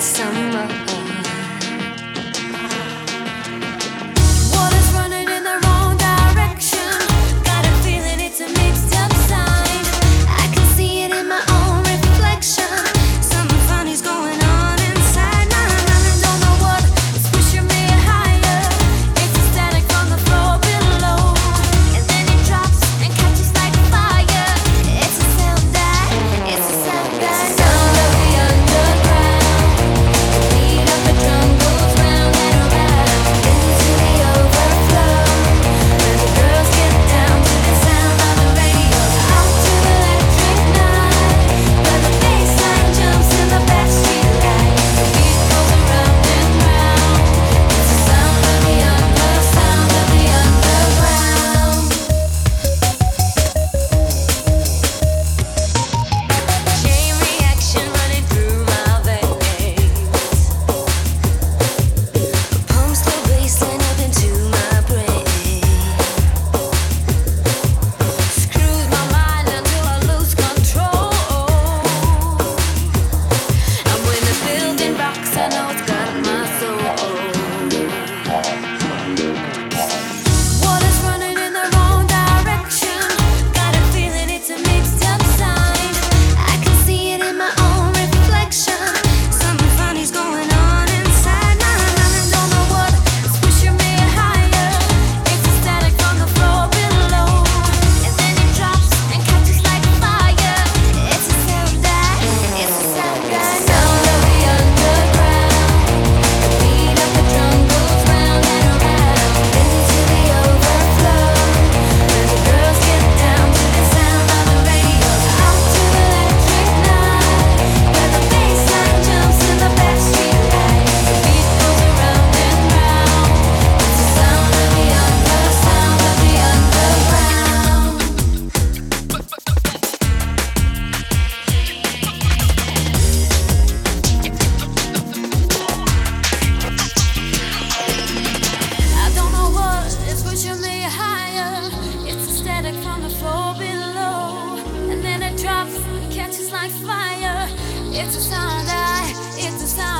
summer. the floor below, and then it drops, catches like fire. It's a sound I, it's a sound.